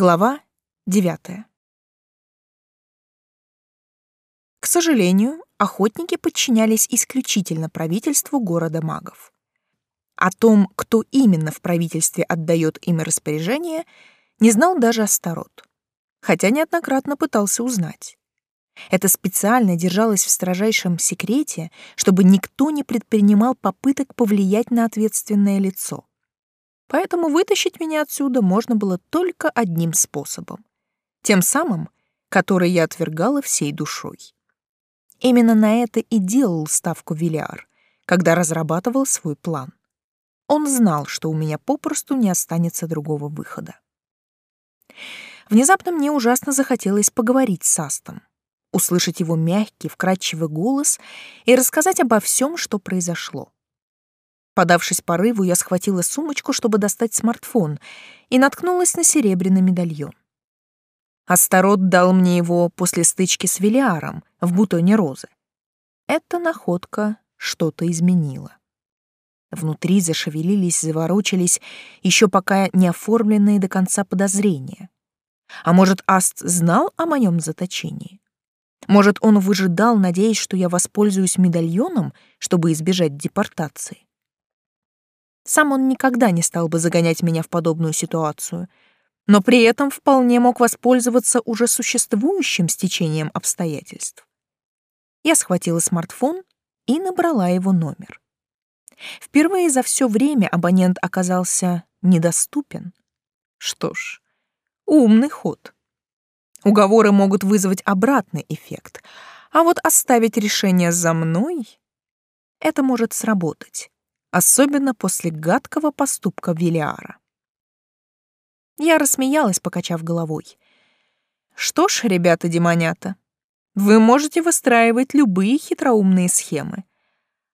Глава девятая. К сожалению, охотники подчинялись исключительно правительству города магов. О том, кто именно в правительстве отдает им распоряжение, не знал даже Астарот, хотя неоднократно пытался узнать. Это специально держалось в строжайшем секрете, чтобы никто не предпринимал попыток повлиять на ответственное лицо. Поэтому вытащить меня отсюда можно было только одним способом. Тем самым, который я отвергала всей душой. Именно на это и делал ставку Вилиар, когда разрабатывал свой план. Он знал, что у меня попросту не останется другого выхода. Внезапно мне ужасно захотелось поговорить с Астом, услышать его мягкий, вкрадчивый голос и рассказать обо всем, что произошло. Подавшись порыву, я схватила сумочку, чтобы достать смартфон, и наткнулась на серебряный медальон. Астарот дал мне его после стычки с Велиаром в бутоне розы. Эта находка что-то изменила. Внутри зашевелились, заворочились еще пока не оформленные до конца подозрения. А может, Аст знал о моем заточении? Может, он выжидал, надеясь, что я воспользуюсь медальоном, чтобы избежать депортации? Сам он никогда не стал бы загонять меня в подобную ситуацию, но при этом вполне мог воспользоваться уже существующим стечением обстоятельств. Я схватила смартфон и набрала его номер. Впервые за все время абонент оказался недоступен. Что ж, умный ход. Уговоры могут вызвать обратный эффект, а вот оставить решение за мной — это может сработать особенно после гадкого поступка Вилиара. Я рассмеялась, покачав головой. Что ж, ребята-демонята, вы можете выстраивать любые хитроумные схемы.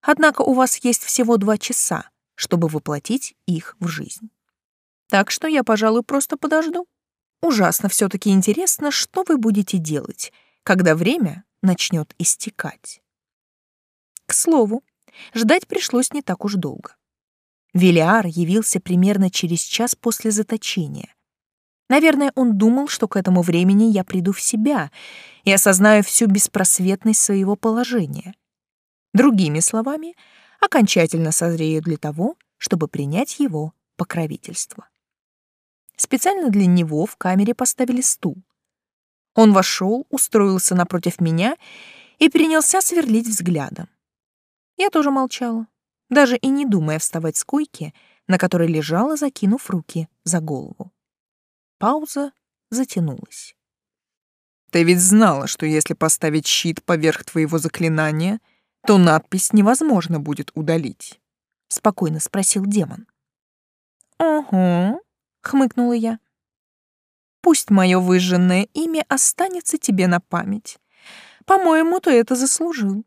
Однако у вас есть всего два часа, чтобы воплотить их в жизнь. Так что я, пожалуй, просто подожду. Ужасно все таки интересно, что вы будете делать, когда время начнет истекать. К слову, Ждать пришлось не так уж долго. Велиар явился примерно через час после заточения. Наверное, он думал, что к этому времени я приду в себя и осознаю всю беспросветность своего положения. Другими словами, окончательно созрею для того, чтобы принять его покровительство. Специально для него в камере поставили стул. Он вошел, устроился напротив меня и принялся сверлить взглядом. Я тоже молчала, даже и не думая вставать с койки, на которой лежала, закинув руки за голову. Пауза затянулась. «Ты ведь знала, что если поставить щит поверх твоего заклинания, то надпись невозможно будет удалить?» — спокойно спросил демон. «Угу», — хмыкнула я. «Пусть мое выжженное имя останется тебе на память. По-моему, ты это заслужил».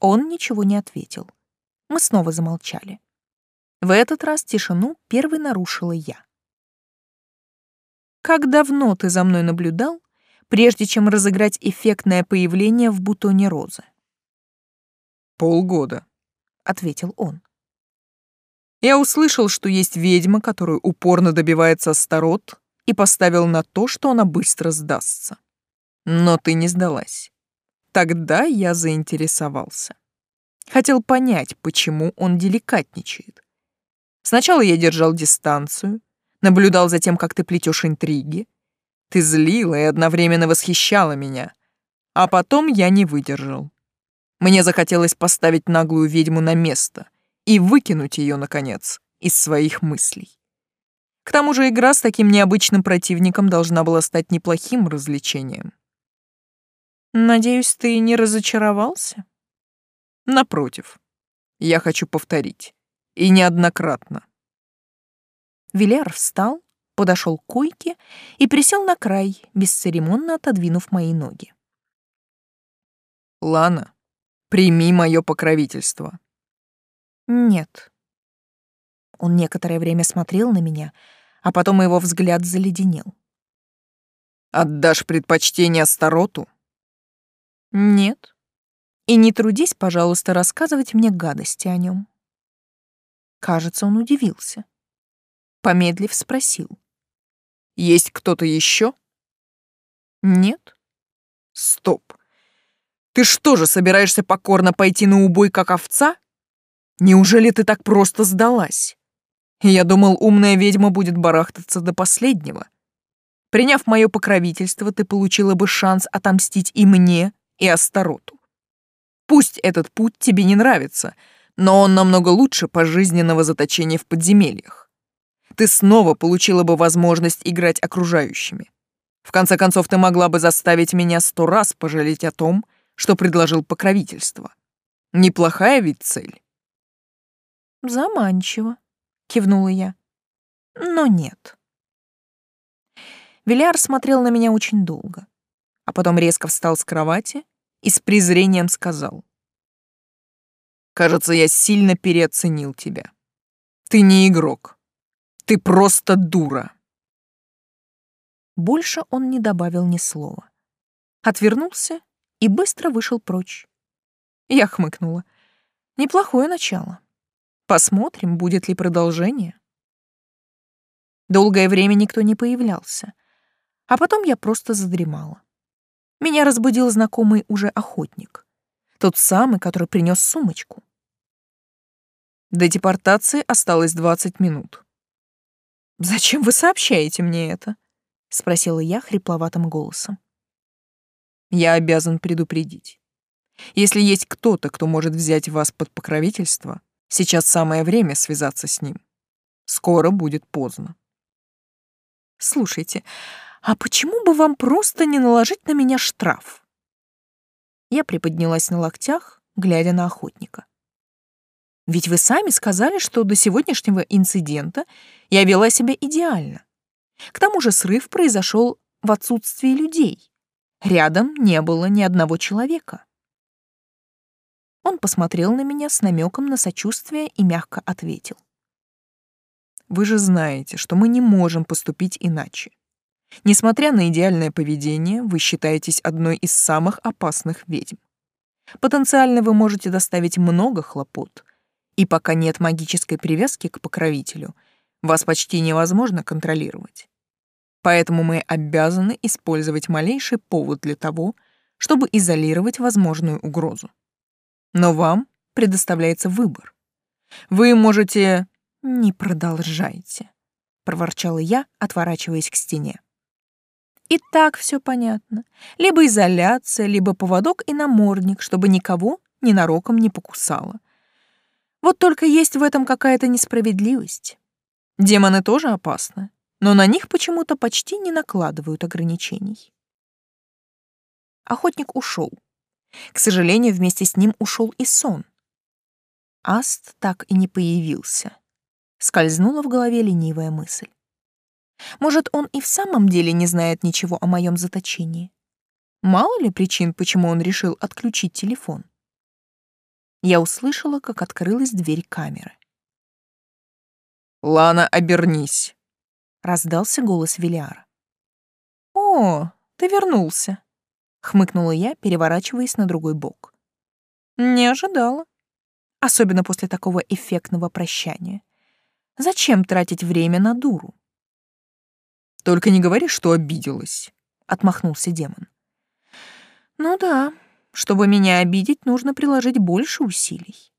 Он ничего не ответил. Мы снова замолчали. В этот раз тишину первой нарушила я. «Как давно ты за мной наблюдал, прежде чем разыграть эффектное появление в бутоне розы?» «Полгода», — ответил он. «Я услышал, что есть ведьма, которую упорно добивается Астарот, и поставил на то, что она быстро сдастся. Но ты не сдалась. Тогда я заинтересовался. Хотел понять, почему он деликатничает. Сначала я держал дистанцию, наблюдал за тем, как ты плетешь интриги. Ты злила и одновременно восхищала меня. А потом я не выдержал. Мне захотелось поставить наглую ведьму на место и выкинуть ее, наконец, из своих мыслей. К тому же игра с таким необычным противником должна была стать неплохим развлечением. Надеюсь, ты не разочаровался? Напротив, я хочу повторить. И неоднократно. Виляр встал, подошел к койке и присел на край, бесцеремонно отодвинув мои ноги. Лана, прими мое покровительство. Нет. Он некоторое время смотрел на меня, а потом его взгляд заледенел. Отдашь предпочтение Староту? Нет. И не трудись, пожалуйста, рассказывать мне гадости о нем. Кажется, он удивился. Помедлив спросил. Есть кто-то еще? Нет. Стоп. Ты что же, собираешься покорно пойти на убой, как овца? Неужели ты так просто сдалась? Я думал, умная ведьма будет барахтаться до последнего. Приняв мое покровительство, ты получила бы шанс отомстить и мне, и Астароту. Пусть этот путь тебе не нравится, но он намного лучше пожизненного заточения в подземельях. Ты снова получила бы возможность играть окружающими. В конце концов, ты могла бы заставить меня сто раз пожалеть о том, что предложил покровительство. Неплохая ведь цель. Заманчиво, кивнула я. Но нет. Виляр смотрел на меня очень долго, а потом резко встал с кровати и с презрением сказал. «Кажется, я сильно переоценил тебя. Ты не игрок. Ты просто дура». Больше он не добавил ни слова. Отвернулся и быстро вышел прочь. Я хмыкнула. Неплохое начало. Посмотрим, будет ли продолжение. Долгое время никто не появлялся, а потом я просто задремала. Меня разбудил знакомый уже охотник. Тот самый, который принес сумочку. До депортации осталось 20 минут. «Зачем вы сообщаете мне это?» — спросила я хрипловатым голосом. «Я обязан предупредить. Если есть кто-то, кто может взять вас под покровительство, сейчас самое время связаться с ним. Скоро будет поздно». «Слушайте, а почему бы вам просто не наложить на меня штраф? Я приподнялась на локтях, глядя на охотника. Ведь вы сами сказали, что до сегодняшнего инцидента я вела себя идеально. К тому же срыв произошел в отсутствии людей. Рядом не было ни одного человека. Он посмотрел на меня с намеком на сочувствие и мягко ответил. «Вы же знаете, что мы не можем поступить иначе. Несмотря на идеальное поведение, вы считаетесь одной из самых опасных ведьм. Потенциально вы можете доставить много хлопот, и пока нет магической привязки к покровителю, вас почти невозможно контролировать. Поэтому мы обязаны использовать малейший повод для того, чтобы изолировать возможную угрозу. Но вам предоставляется выбор. Вы можете... «Не продолжайте», — проворчала я, отворачиваясь к стене. И так все понятно. Либо изоляция, либо поводок и намордник, чтобы никого ненароком не покусало. Вот только есть в этом какая-то несправедливость. Демоны тоже опасны, но на них почему-то почти не накладывают ограничений. Охотник ушел. К сожалению, вместе с ним ушел и сон. Аст так и не появился. Скользнула в голове ленивая мысль. Может, он и в самом деле не знает ничего о моем заточении? Мало ли причин, почему он решил отключить телефон. Я услышала, как открылась дверь камеры. «Лана, обернись!» — раздался голос Велиара. «О, ты вернулся!» — хмыкнула я, переворачиваясь на другой бок. «Не ожидала. Особенно после такого эффектного прощания. Зачем тратить время на дуру?» Только не говори, что обиделась, отмахнулся демон. Ну да, чтобы меня обидеть, нужно приложить больше усилий.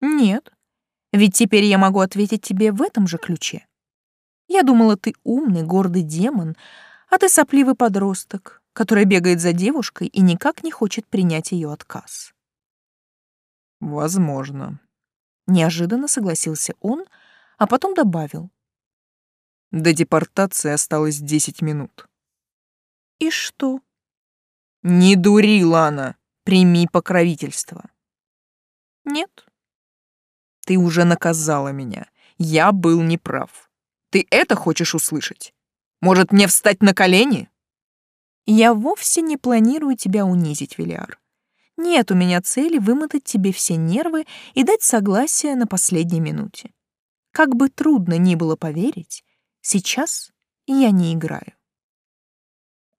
Нет, ведь теперь я могу ответить тебе в этом же ключе. Я думала, ты умный, гордый демон, а ты сопливый подросток, который бегает за девушкой и никак не хочет принять ее отказ. Возможно. Неожиданно согласился он, а потом добавил. До депортации осталось десять минут. И что? Не дури, Лана, прими покровительство. Нет. Ты уже наказала меня. Я был неправ. Ты это хочешь услышать? Может, мне встать на колени? Я вовсе не планирую тебя унизить, Велиар. Нет у меня цели вымотать тебе все нервы и дать согласие на последней минуте. Как бы трудно ни было поверить, Сейчас я не играю.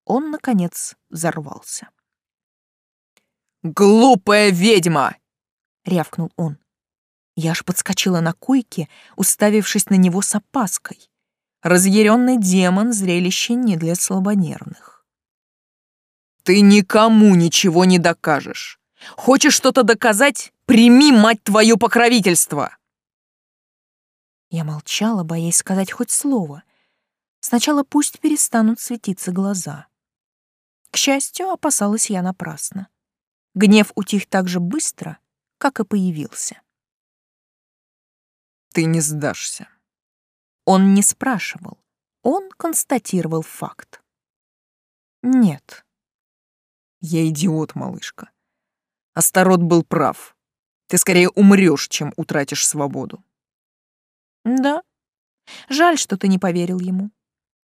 Он, наконец, взорвался. «Глупая ведьма!» — рявкнул он. Я аж подскочила на койке, уставившись на него с опаской. Разъяренный демон — зрелище не для слабонервных. «Ты никому ничего не докажешь. Хочешь что-то доказать? Прими, мать твою, покровительство!» Я молчала, боясь сказать хоть слово. Сначала пусть перестанут светиться глаза. К счастью, опасалась я напрасно. Гнев утих так же быстро, как и появился. «Ты не сдашься», он не спрашивал, он констатировал факт. Нет. Я идиот, малышка. Астарот был прав. Ты скорее умрешь, чем утратишь свободу. Да. Жаль, что ты не поверил ему.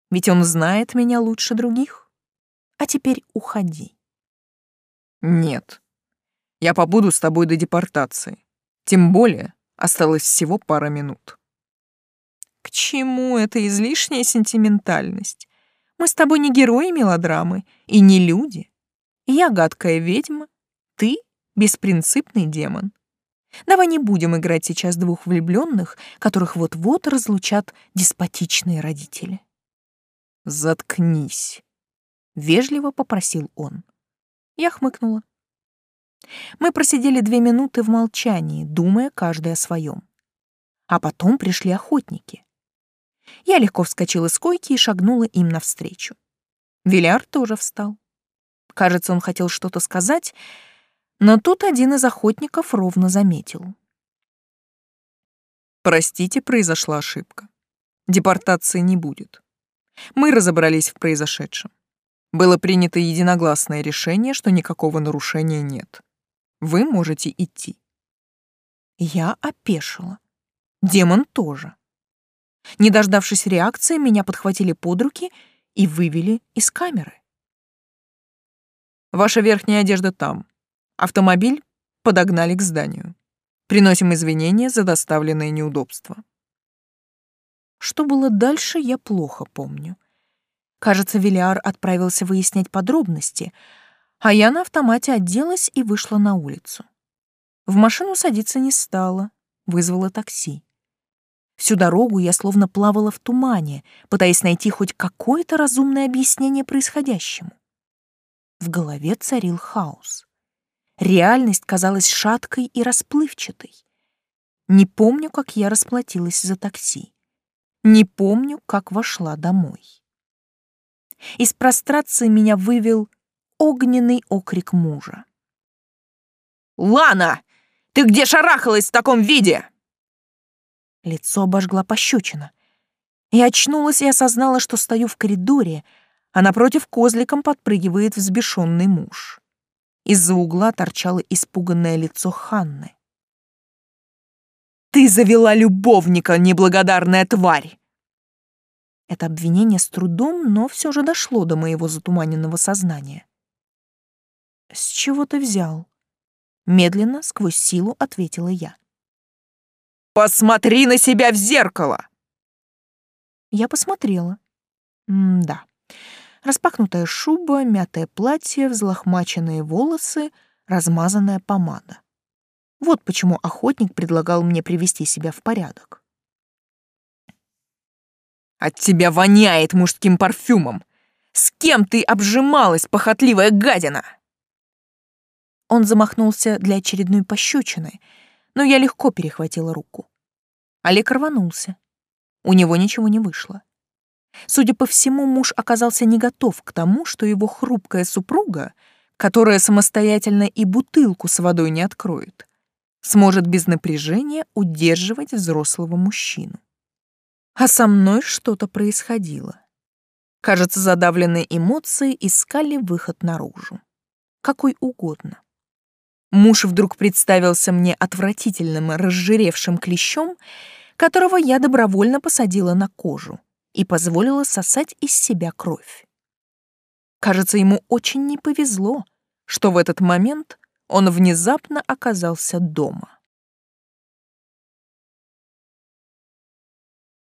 Ведь он знает меня лучше других. А теперь уходи. Нет. Я побуду с тобой до депортации. Тем более осталось всего пара минут. К чему эта излишняя сентиментальность? Мы с тобой не герои мелодрамы и не люди. Я гадкая ведьма, ты беспринципный демон. Давай не будем играть сейчас двух влюбленных, которых вот-вот разлучат деспотичные родители. Заткнись, вежливо попросил он. Я хмыкнула. Мы просидели две минуты в молчании, думая каждый о своем. А потом пришли охотники. Я легко вскочила с койки и шагнула им навстречу. Виляр тоже встал. Кажется, он хотел что-то сказать, но тут один из охотников ровно заметил. «Простите, произошла ошибка. Депортации не будет. Мы разобрались в произошедшем. Было принято единогласное решение, что никакого нарушения нет. Вы можете идти». Я опешила. Демон тоже. Не дождавшись реакции, меня подхватили под руки и вывели из камеры. Ваша верхняя одежда там. Автомобиль подогнали к зданию. Приносим извинения за доставленные неудобства. Что было дальше, я плохо помню. Кажется, Велиар отправился выяснять подробности, а я на автомате оделась и вышла на улицу. В машину садиться не стала, вызвала такси. Всю дорогу я словно плавала в тумане, пытаясь найти хоть какое-то разумное объяснение происходящему. В голове царил хаос. Реальность казалась шаткой и расплывчатой. Не помню, как я расплатилась за такси. Не помню, как вошла домой. Из прострации меня вывел огненный окрик мужа. «Лана, ты где шарахалась в таком виде?» Лицо обожгла пощечина. Я очнулась и осознала, что стою в коридоре, а напротив козликом подпрыгивает взбешенный муж. Из-за угла торчало испуганное лицо Ханны. «Ты завела любовника, неблагодарная тварь!» Это обвинение с трудом, но все же дошло до моего затуманенного сознания. «С чего ты взял?» Медленно, сквозь силу, ответила я. Посмотри на себя в зеркало!» Я посмотрела. М-да. Распахнутая шуба, мятое платье, взлохмаченные волосы, размазанная помада. Вот почему охотник предлагал мне привести себя в порядок. «От тебя воняет мужским парфюмом! С кем ты обжималась, похотливая гадина?» Он замахнулся для очередной пощечины — но я легко перехватила руку. Олег рванулся. У него ничего не вышло. Судя по всему, муж оказался не готов к тому, что его хрупкая супруга, которая самостоятельно и бутылку с водой не откроет, сможет без напряжения удерживать взрослого мужчину. А со мной что-то происходило. Кажется, задавленные эмоции искали выход наружу. Какой угодно. Муж вдруг представился мне отвратительным разжиревшим клещом, которого я добровольно посадила на кожу и позволила сосать из себя кровь. Кажется, ему очень не повезло, что в этот момент он внезапно оказался дома.